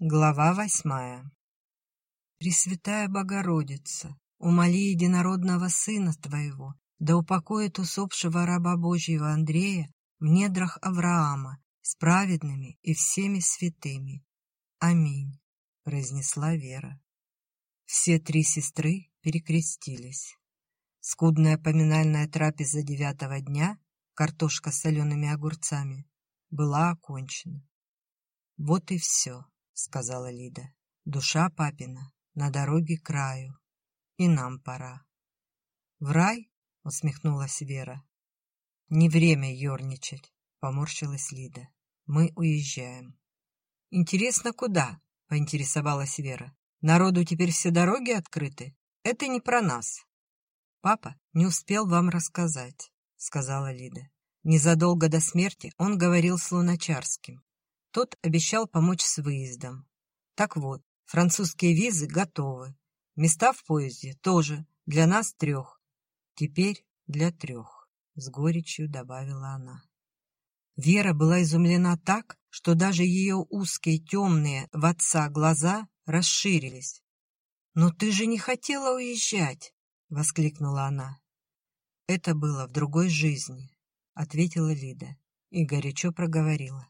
Глава восьмая Пресвятая Богородица, умоли единородного Сына Твоего, да упокоит усопшего раба Божьего Андрея в недрах Авраама с праведными и всеми святыми. Аминь, произнесла Вера. Все три сестры перекрестились. Скудная поминальная трапеза девятого дня, картошка с солеными огурцами, была окончена. Вот и все сказала Лида. Душа папина на дороге к краю. И нам пора. В рай? усмехнулась Вера. Не время ерничать, поморщилась Лида. Мы уезжаем. Интересно, куда? поинтересовалась Вера. Народу теперь все дороги открыты? Это не про нас. Папа не успел вам рассказать, сказала Лида. Незадолго до смерти он говорил с Луначарским. Тот обещал помочь с выездом. Так вот, французские визы готовы. Места в поезде тоже, для нас трех. Теперь для трех, с горечью добавила она. Вера была изумлена так, что даже ее узкие темные в отца глаза расширились. «Но ты же не хотела уезжать!» — воскликнула она. «Это было в другой жизни», — ответила Лида и горячо проговорила.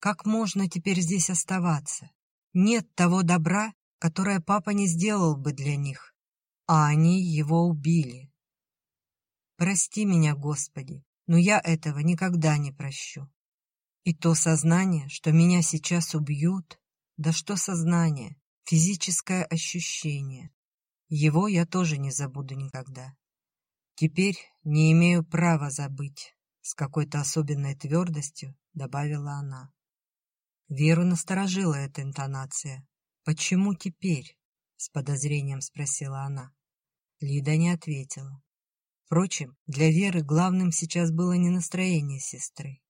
Как можно теперь здесь оставаться? Нет того добра, которое папа не сделал бы для них, а они его убили. Прости меня, Господи, но я этого никогда не прощу. И то сознание, что меня сейчас убьют, да что сознание, физическое ощущение, его я тоже не забуду никогда. Теперь не имею права забыть, с какой-то особенной твердостью добавила она. Веру насторожила эта интонация. «Почему теперь?» — с подозрением спросила она. Лида не ответила. Впрочем, для Веры главным сейчас было не настроение сестры.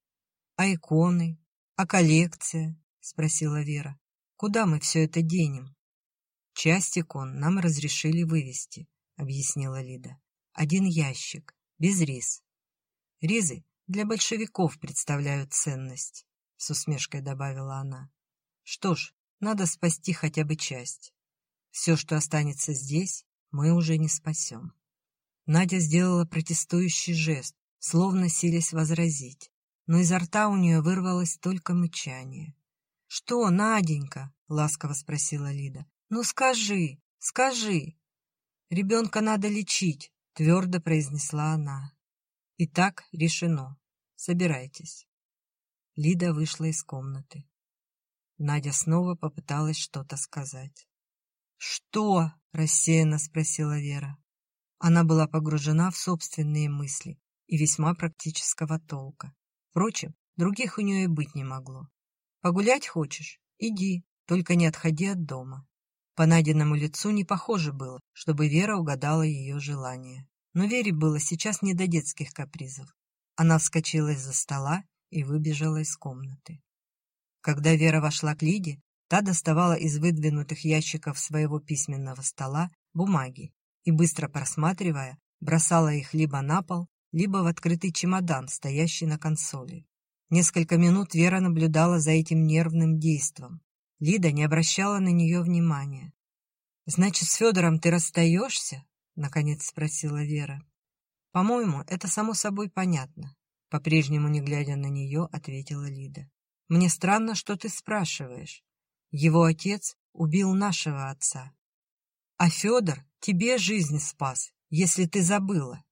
«А иконы? А коллекция?» — спросила Вера. «Куда мы все это денем?» «Часть икон нам разрешили вывести», — объяснила Лида. «Один ящик, без риз. Ризы для большевиков представляют ценность с усмешкой добавила она. Что ж, надо спасти хотя бы часть. Все, что останется здесь, мы уже не спасем. Надя сделала протестующий жест, словно силясь возразить, но изо рта у нее вырвалось только мычание. «Что, Наденька?» — ласково спросила Лида. «Ну скажи, скажи!» «Ребенка надо лечить», — твердо произнесла она. «Итак, решено. Собирайтесь». Лида вышла из комнаты. Надя снова попыталась что-то сказать. «Что?» — рассеянно спросила Вера. Она была погружена в собственные мысли и весьма практического толка. Впрочем, других у нее и быть не могло. «Погулять хочешь? Иди, только не отходи от дома». По Надиному лицу не похоже было, чтобы Вера угадала ее желание. Но Вере было сейчас не до детских капризов. Она вскочила из-за стола и выбежала из комнаты. Когда Вера вошла к Лиде, та доставала из выдвинутых ящиков своего письменного стола бумаги и, быстро просматривая, бросала их либо на пол, либо в открытый чемодан, стоящий на консоли. Несколько минут Вера наблюдала за этим нервным действом. Лида не обращала на нее внимания. «Значит, с Федором ты расстаешься?» — наконец спросила Вера. «По-моему, это само собой понятно. По-прежнему, не глядя на нее, ответила Лида. «Мне странно, что ты спрашиваешь. Его отец убил нашего отца. А Федор тебе жизнь спас, если ты забыла».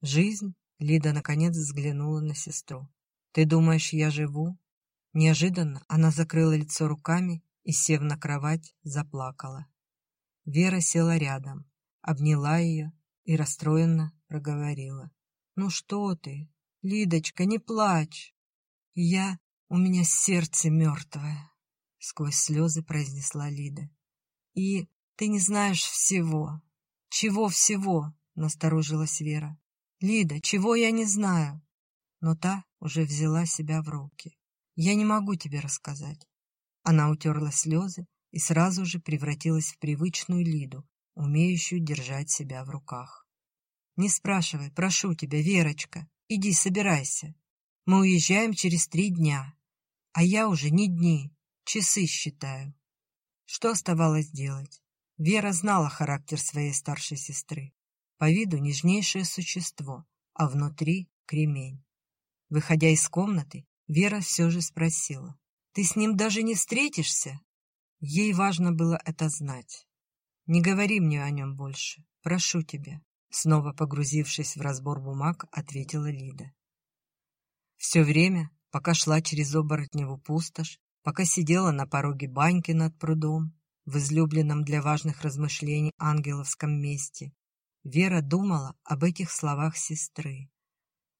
«Жизнь?» — Лида наконец взглянула на сестру. «Ты думаешь, я живу?» Неожиданно она закрыла лицо руками и, сев на кровать, заплакала. Вера села рядом, обняла ее и расстроенно проговорила. «Ну что ты? Лидочка, не плачь. Я... У меня сердце мертвое, — сквозь слезы произнесла Лида. И ты не знаешь всего. Чего всего? — насторожилась Вера. Лида, чего я не знаю? Но та уже взяла себя в руки. Я не могу тебе рассказать. Она утерла слезы и сразу же превратилась в привычную Лиду, умеющую держать себя в руках. «Не спрашивай, прошу тебя, Верочка, Иди, собирайся. Мы уезжаем через три дня. А я уже не дни, часы считаю. Что оставалось делать? Вера знала характер своей старшей сестры. По виду нежнейшее существо, а внутри кремень. Выходя из комнаты, Вера все же спросила. «Ты с ним даже не встретишься?» Ей важно было это знать. «Не говори мне о нем больше. Прошу тебя», — снова погрузившись в разбор бумаг, ответила Лида. Все время, пока шла через оборотневу пустошь, пока сидела на пороге баньки над прудом, в излюбленном для важных размышлений ангеловском месте, Вера думала об этих словах сестры.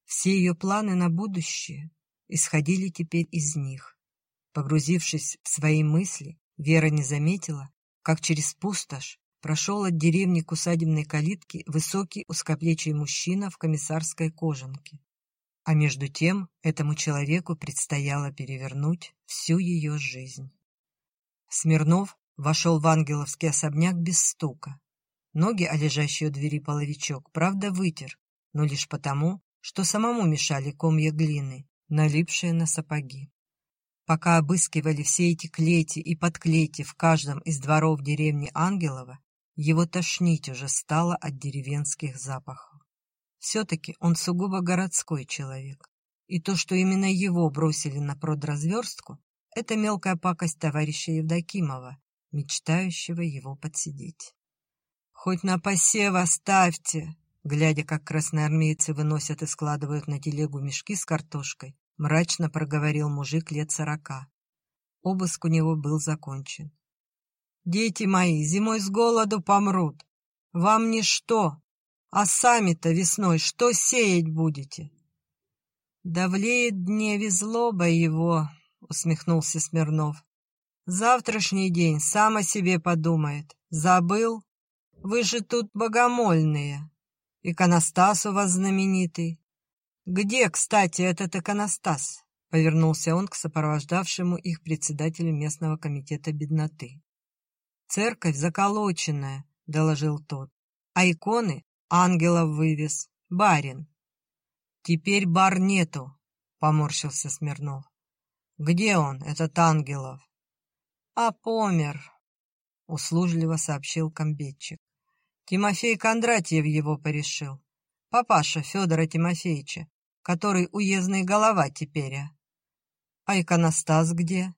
Все ее планы на будущее исходили теперь из них. Погрузившись в свои мысли, Вера не заметила, как через пустошь прошел от деревни к усадебной калитке высокий узкоплечий мужчина в комиссарской кожанке. А между тем этому человеку предстояло перевернуть всю ее жизнь. Смирнов вошел в ангеловский особняк без стука. Ноги, о лежащей у двери половичок, правда, вытер, но лишь потому, что самому мешали комья глины, налипшие на сапоги. Пока обыскивали все эти клети и подклети в каждом из дворов деревни Ангелова, его тошнить уже стало от деревенских запахов. Все-таки он сугубо городской человек, и то, что именно его бросили на продразверстку, это мелкая пакость товарища Евдокимова, мечтающего его подсидеть. «Хоть на посев оставьте!» Глядя, как красноармейцы выносят и складывают на телегу мешки с картошкой, мрачно проговорил мужик лет сорока. Обыск у него был закончен. «Дети мои, зимой с голоду помрут. Вам ничто. А сами-то весной что сеять будете?» «Давлеет дневе злоба его», — усмехнулся Смирнов. «Завтрашний день сам о себе подумает. Забыл? Вы же тут богомольные. Иконостас у вас знаменитый. «Где, кстати, этот иконостас?» — повернулся он к сопровождавшему их председателю местного комитета бедноты. «Церковь заколоченная», — доложил тот, «а иконы ангелов вывез, барин». «Теперь бар нету», — поморщился Смирнов. «Где он, этот ангелов?» «А помер», — услужливо сообщил комбетчик. «Тимофей Кондратьев его порешил, папаша Федора Тимофеевича, который уездный голова теперь. А, а иконостас где?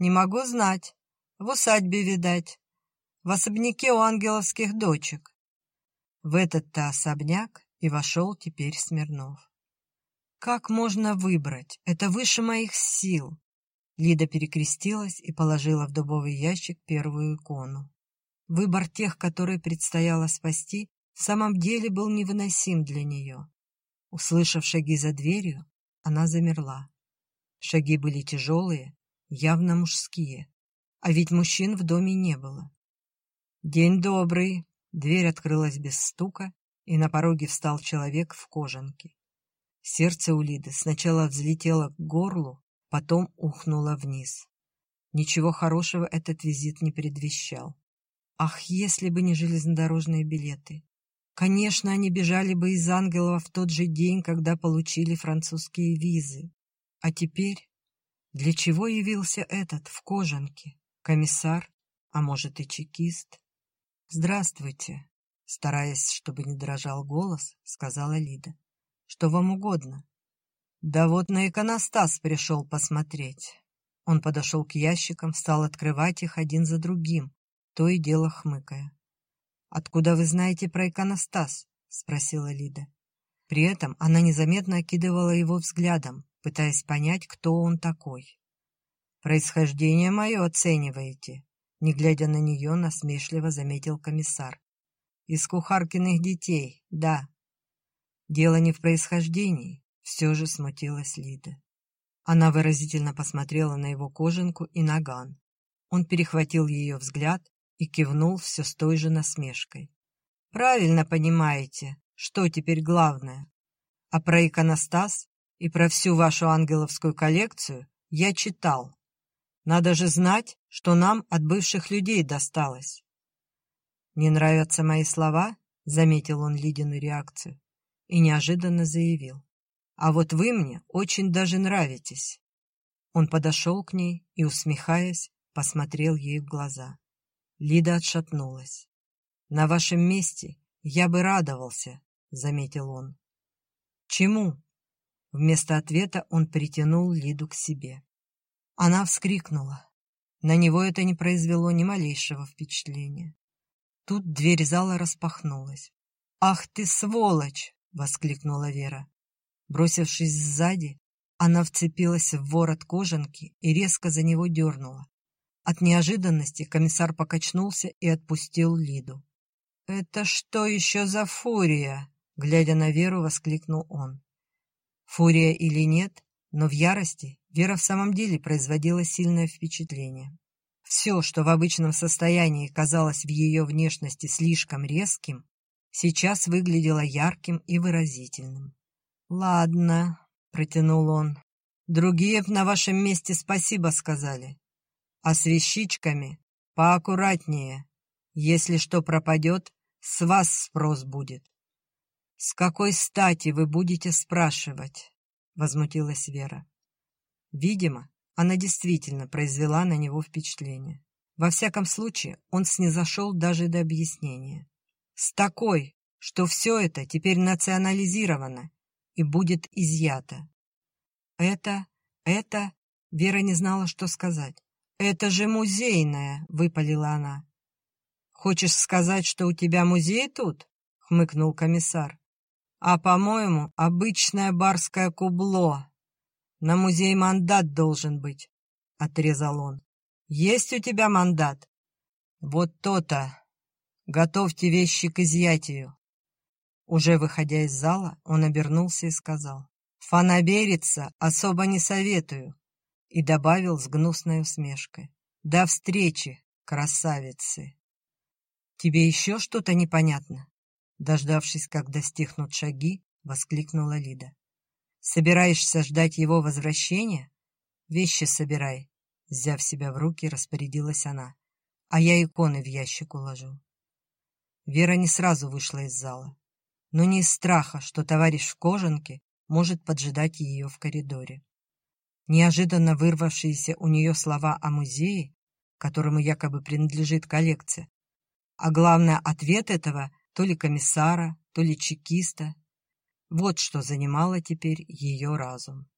Не могу знать. В усадьбе, видать. В особняке у ангеловских дочек. В этот-то особняк и вошел теперь Смирнов. Как можно выбрать? Это выше моих сил. Лида перекрестилась и положила в дубовый ящик первую икону. Выбор тех, которые предстояло спасти, в самом деле был невыносим для нее. Услышав шаги за дверью, она замерла. Шаги были тяжелые, явно мужские, а ведь мужчин в доме не было. «День добрый!» Дверь открылась без стука, и на пороге встал человек в кожанке. Сердце у Лиды сначала взлетело к горлу, потом ухнуло вниз. Ничего хорошего этот визит не предвещал. Ах, если бы не железнодорожные билеты! Конечно, они бежали бы из ангелов в тот же день, когда получили французские визы. А теперь для чего явился этот в кожанке? Комиссар, а может и чекист? «Здравствуйте», — стараясь, чтобы не дрожал голос, сказала Лида. «Что вам угодно?» «Да вот на иконостас пришел посмотреть». Он подошел к ящикам, стал открывать их один за другим, то и дело хмыкая. «Откуда вы знаете про иконостас?» — спросила Лида. При этом она незаметно окидывала его взглядом, пытаясь понять, кто он такой. «Происхождение мое оцениваете?» Не глядя на нее, насмешливо заметил комиссар. «Из кухаркиных детей, да». Дело не в происхождении, все же смутилась Лида. Она выразительно посмотрела на его кожанку и наган. Он перехватил ее взгляд и кивнул все с той же насмешкой. «Правильно понимаете, что теперь главное. А про иконостас и про всю вашу ангеловскую коллекцию я читал. Надо же знать, что нам от бывших людей досталось». «Не нравятся мои слова?» — заметил он Лидину реакцию и неожиданно заявил. «А вот вы мне очень даже нравитесь». Он подошел к ней и, усмехаясь, посмотрел ей в глаза. Лида отшатнулась. «На вашем месте я бы радовался», — заметил он. «Чему?» Вместо ответа он притянул Лиду к себе. Она вскрикнула. На него это не произвело ни малейшего впечатления. Тут дверь зала распахнулась. «Ах ты, сволочь!» — воскликнула Вера. Бросившись сзади, она вцепилась в ворот кожанки и резко за него дернула. От неожиданности комиссар покачнулся и отпустил Лиду. «Это что еще за фурия?» — глядя на Веру, воскликнул он. Фурия или нет, но в ярости Вера в самом деле производила сильное впечатление. Все, что в обычном состоянии казалось в ее внешности слишком резким, сейчас выглядело ярким и выразительным. «Ладно», — протянул он, — «другие на вашем месте спасибо сказали. А с вещичками поаккуратнее. Если что пропадет, с вас спрос будет». «С какой стати вы будете спрашивать?» — возмутилась Вера. Видимо, она действительно произвела на него впечатление. Во всяком случае, он снизошел даже до объяснения. С такой, что все это теперь национализировано и будет изъято. Это, это... Вера не знала, что сказать. «Это же музейная!» — выпалила она. «Хочешь сказать, что у тебя музей тут?» — хмыкнул комиссар. «А, по-моему, обычное барское кубло. На музей мандат должен быть, — отрезал он. Есть у тебя мандат? Вот то-то. Готовьте вещи к изъятию. Уже выходя из зала, он обернулся и сказал. Фанабериться особо не советую. И добавил с гнусной усмешкой. До встречи, красавицы. Тебе еще что-то непонятно? Дождавшись, когда стихнут шаги, воскликнула Лида. Собираешься ждать его возвращения? Вещи собирай. Взяв себя в руки, распорядилась она. А я иконы в ящик уложу. Вера не сразу вышла из зала. Но не из страха, что товарищ в кожанке может поджидать ее в коридоре. Неожиданно вырвавшиеся у нее слова о музее, которому якобы принадлежит коллекция, а главное, ответ этого то ли комиссара, то ли чекиста, вот что занимало теперь ее разум.